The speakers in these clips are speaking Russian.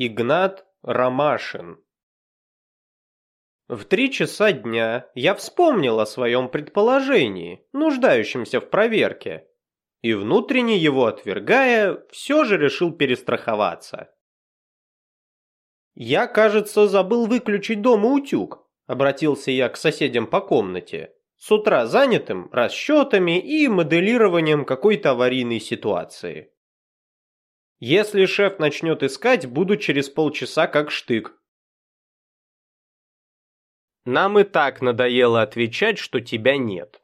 Игнат Ромашин В три часа дня я вспомнил о своем предположении, нуждающемся в проверке, и внутренне его отвергая, все же решил перестраховаться. «Я, кажется, забыл выключить дома утюг», — обратился я к соседям по комнате, с утра занятым расчетами и моделированием какой-то аварийной ситуации. Если шеф начнет искать, буду через полчаса как штык. Нам и так надоело отвечать, что тебя нет.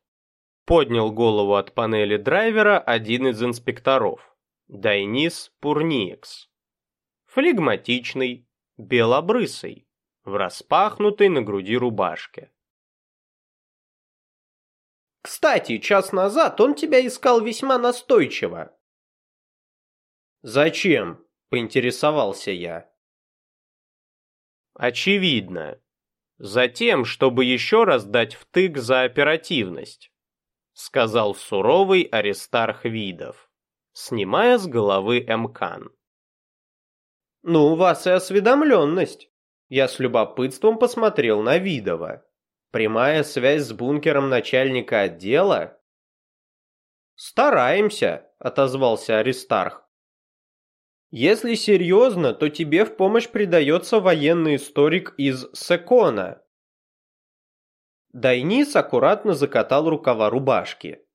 Поднял голову от панели драйвера один из инспекторов. Дайнис Пурниекс. Флегматичный, белобрысый, в распахнутой на груди рубашке. Кстати, час назад он тебя искал весьма настойчиво. «Зачем?» – поинтересовался я. «Очевидно. Затем, чтобы еще раз дать втык за оперативность», – сказал суровый Аристарх Видов, снимая с головы Эмкан. «Ну, у вас и осведомленность». Я с любопытством посмотрел на Видова. Прямая связь с бункером начальника отдела? «Стараемся», — отозвался Аристарх. Если серьезно, то тебе в помощь придается военный историк из Секона. Дайнис аккуратно закатал рукава рубашки.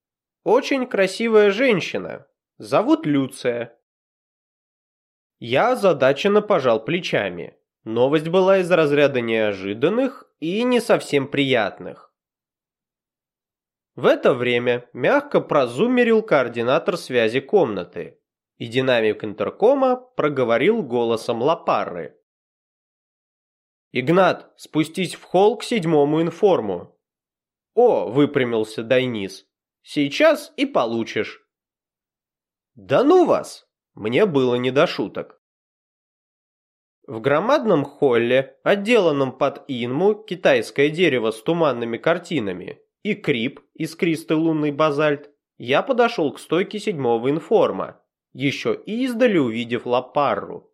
Очень красивая женщина. Зовут Люция. Я озадаченно пожал плечами. Новость была из разряда неожиданных и не совсем приятных. В это время мягко прозумерил координатор связи комнаты и динамик интеркома проговорил голосом Лапарры. «Игнат, спустись в холл к седьмому информу». «О!» – выпрямился Дайнис. «Сейчас и получишь». «Да ну вас!» – мне было не до шуток. В громадном холле, отделанном под инму, китайское дерево с туманными картинами и крип, искристый лунный базальт, я подошел к стойке седьмого информа еще издали увидев Лапарру.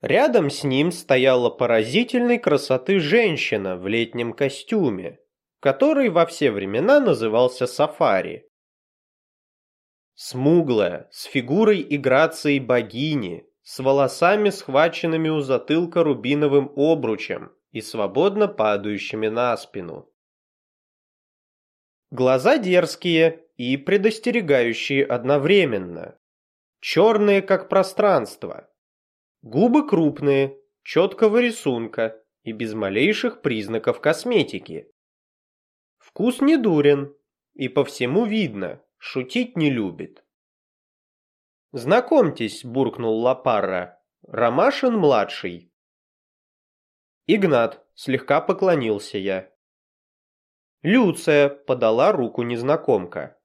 Рядом с ним стояла поразительной красоты женщина в летнем костюме, который во все времена назывался сафари. Смуглая, с фигурой и грацией богини, с волосами, схваченными у затылка рубиновым обручем и свободно падающими на спину. Глаза дерзкие и предостерегающие одновременно. Черные, как пространство. Губы крупные, четкого рисунка и без малейших признаков косметики. Вкус не дурен, и по всему видно, шутить не любит. «Знакомьтесь», — буркнул Лапарра, — «Ромашин-младший». «Игнат», — слегка поклонился я. Люция подала руку незнакомка.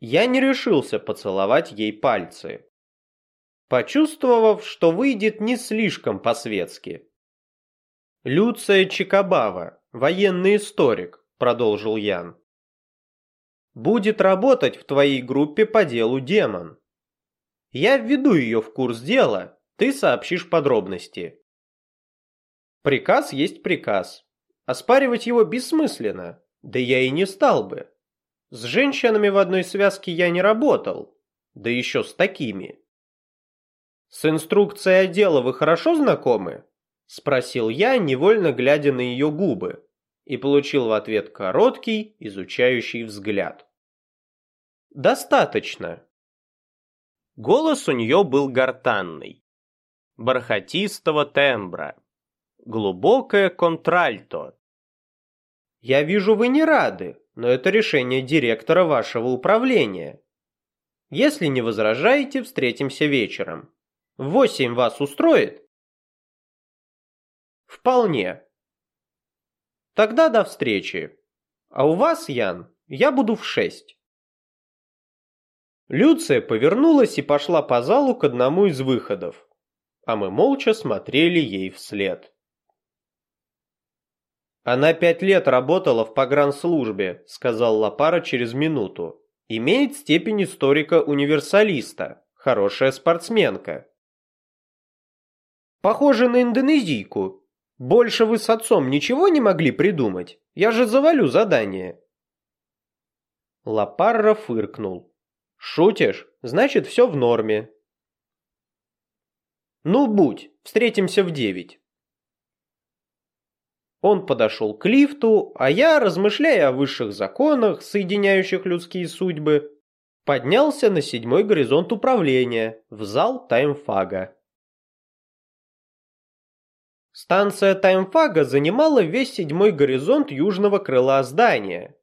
Я не решился поцеловать ей пальцы, почувствовав, что выйдет не слишком по-светски. «Люция Чикабава, военный историк», — продолжил Ян. «Будет работать в твоей группе по делу демон. Я введу ее в курс дела, ты сообщишь подробности». Приказ есть приказ, Оспаривать его бессмысленно, да я и не стал бы. С женщинами в одной связке я не работал, да еще с такими. «С инструкцией отдела вы хорошо знакомы?» – спросил я, невольно глядя на ее губы, и получил в ответ короткий, изучающий взгляд. «Достаточно». Голос у нее был гортанный, бархатистого тембра, глубокое контральто, я вижу, вы не рады, но это решение директора вашего управления. Если не возражаете, встретимся вечером. Восемь вас устроит? Вполне. Тогда до встречи. А у вас, Ян, я буду в шесть. Люция повернулась и пошла по залу к одному из выходов, а мы молча смотрели ей вслед. Она пять лет работала в погранслужбе, сказал Лапара через минуту. Имеет степень историка-универсалиста. Хорошая спортсменка. Похоже на индонезийку. Больше вы с отцом ничего не могли придумать? Я же завалю задание. Лапарра фыркнул. Шутишь? Значит, все в норме. Ну, будь, встретимся в девять. Он подошел к лифту, а я, размышляя о высших законах, соединяющих людские судьбы, поднялся на седьмой горизонт управления, в зал таймфага. Станция таймфага занимала весь седьмой горизонт южного крыла здания.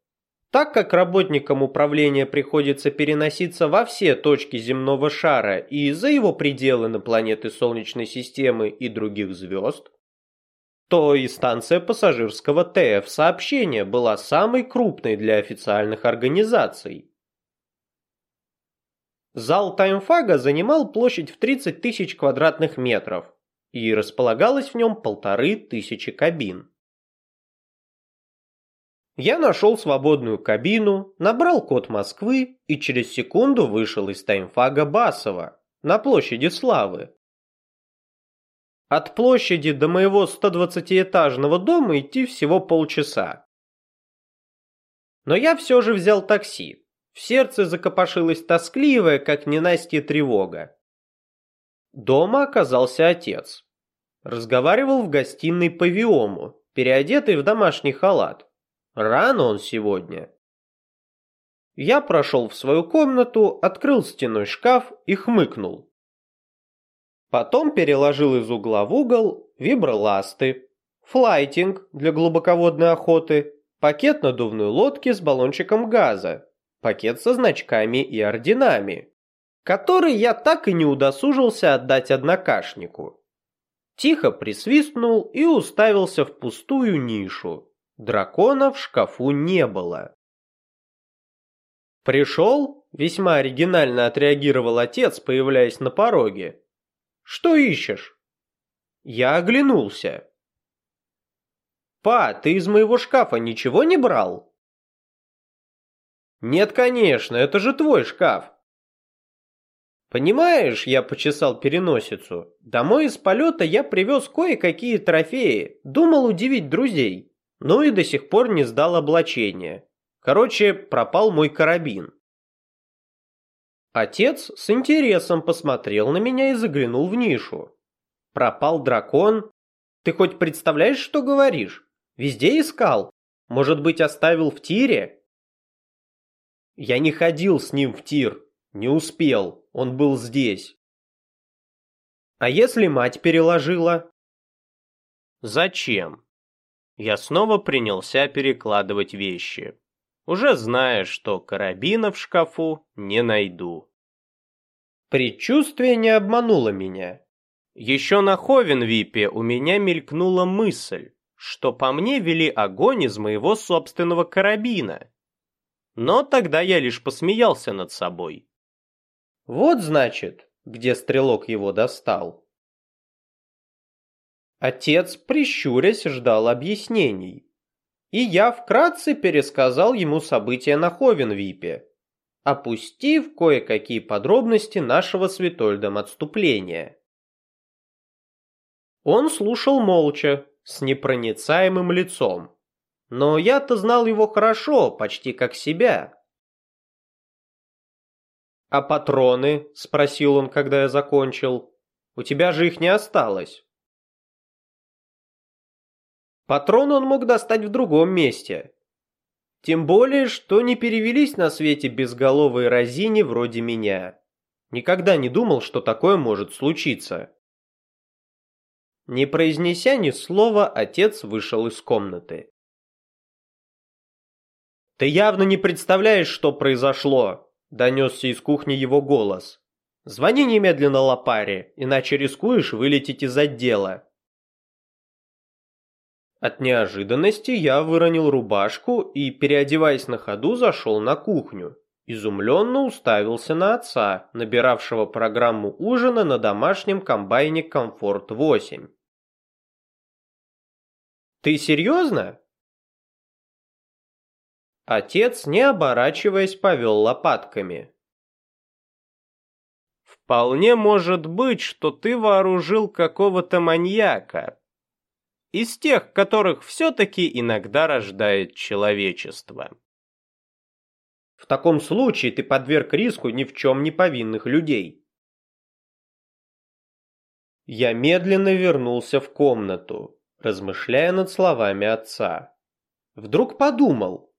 Так как работникам управления приходится переноситься во все точки земного шара и за его пределы на планеты Солнечной системы и других звезд, то и станция пассажирского ТФ сообщения была самой крупной для официальных организаций. Зал Таймфага занимал площадь в 30 тысяч квадратных метров и располагалось в нем полторы тысячи кабин. Я нашел свободную кабину, набрал код Москвы и через секунду вышел из Таймфага Басова на площади Славы. От площади до моего 120-этажного дома идти всего полчаса. Но я все же взял такси. В сердце закопошилась тоскливая, как ненастье тревога. Дома оказался отец. Разговаривал в гостиной по Виому, переодетый в домашний халат. Рано он сегодня. Я прошел в свою комнату, открыл стеной шкаф и хмыкнул. Потом переложил из угла в угол виброласты, флайтинг для глубоководной охоты, пакет надувной лодки с баллончиком газа, пакет со значками и орденами, который я так и не удосужился отдать однокашнику. Тихо присвистнул и уставился в пустую нишу. Дракона в шкафу не было. «Пришел?» – весьма оригинально отреагировал отец, появляясь на пороге. Что ищешь?» Я оглянулся. «Па, ты из моего шкафа ничего не брал?» «Нет, конечно, это же твой шкаф». «Понимаешь, я почесал переносицу. Домой из полета я привез кое-какие трофеи, думал удивить друзей, ну и до сих пор не сдал облачение. Короче, пропал мой карабин. Отец с интересом посмотрел на меня и заглянул в нишу. Пропал дракон? Ты хоть представляешь, что говоришь? Везде искал? Может быть, оставил в тире? Я не ходил с ним в тир. Не успел. Он был здесь. А если мать переложила? Зачем? Я снова принялся перекладывать вещи уже зная, что карабина в шкафу не найду. Предчувствие не обмануло меня. Еще на Ховенвипе у меня мелькнула мысль, что по мне вели огонь из моего собственного карабина. Но тогда я лишь посмеялся над собой. Вот значит, где стрелок его достал. Отец, прищурясь, ждал объяснений и я вкратце пересказал ему события на Ховенвипе, опустив кое-какие подробности нашего с Витольдом отступления. Он слушал молча, с непроницаемым лицом, но я-то знал его хорошо, почти как себя. «А патроны?» – спросил он, когда я закончил. «У тебя же их не осталось». Патрон он мог достать в другом месте. Тем более, что не перевелись на свете безголовые разини вроде меня. Никогда не думал, что такое может случиться. Не произнеся ни слова, отец вышел из комнаты. «Ты явно не представляешь, что произошло!» – донесся из кухни его голос. «Звони немедленно Лопаре, иначе рискуешь вылететь из отдела. От неожиданности я выронил рубашку и, переодеваясь на ходу, зашел на кухню. Изумленно уставился на отца, набиравшего программу ужина на домашнем комбайне «Комфорт-8». «Ты серьезно?» Отец, не оборачиваясь, повел лопатками. Вполне может быть, что ты вооружил какого-то маньяка. Из тех, которых все-таки иногда рождает человечество. В таком случае ты подверг риску ни в чем не повинных людей. Я медленно вернулся в комнату, размышляя над словами отца. Вдруг подумал,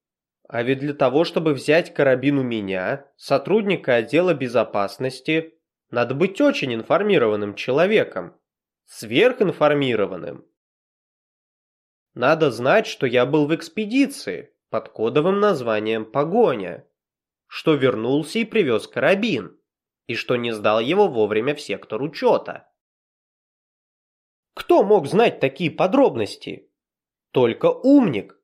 а ведь для того, чтобы взять карабин у меня, сотрудника отдела безопасности, надо быть очень информированным человеком. Сверхинформированным. Надо знать, что я был в экспедиции под кодовым названием «Погоня», что вернулся и привез карабин, и что не сдал его вовремя в сектор учета. Кто мог знать такие подробности? Только умник.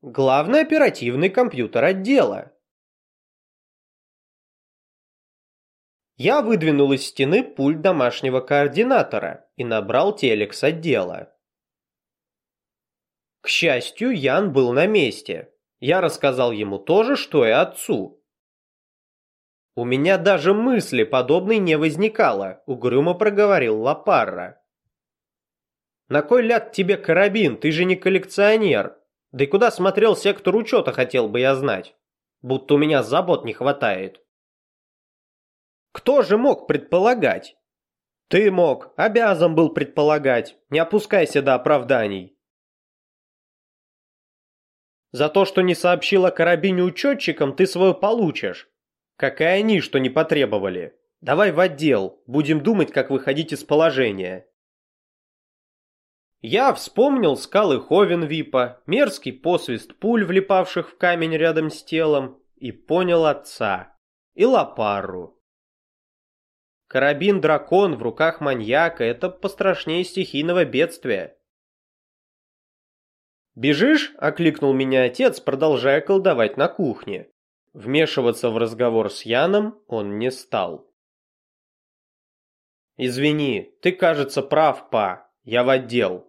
Главный оперативный компьютер отдела. Я выдвинул из стены пульт домашнего координатора и набрал телекс отдела. К счастью, Ян был на месте. Я рассказал ему то же, что и отцу. У меня даже мысли подобной не возникало, угрюмо проговорил Лапарра. На кой ляд тебе карабин, ты же не коллекционер. Да и куда смотрел сектор учета, хотел бы я знать. Будто у меня забот не хватает. Кто же мог предполагать? Ты мог, обязан был предполагать. Не опускайся до оправданий. За то, что не сообщил о карабине учетчикам, ты свое получишь. Как и они, что не потребовали. Давай в отдел, будем думать, как выходить из положения. Я вспомнил скалы Ховенвипа, мерзкий посвист пуль, влипавших в камень рядом с телом, и понял отца. И Лапару. Карабин-дракон в руках маньяка — это пострашнее стихийного бедствия. «Бежишь?» — окликнул меня отец, продолжая колдовать на кухне. Вмешиваться в разговор с Яном он не стал. «Извини, ты, кажется, прав, па. Я в отдел.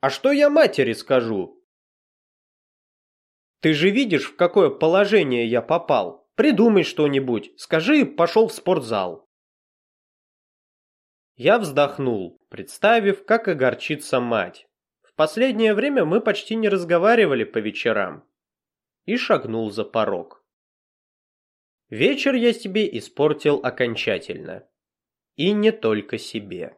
А что я матери скажу?» «Ты же видишь, в какое положение я попал. Придумай что-нибудь. Скажи, пошел в спортзал». Я вздохнул, представив, как огорчится мать. Последнее время мы почти не разговаривали по вечерам. И шагнул за порог. Вечер я себе испортил окончательно. И не только себе.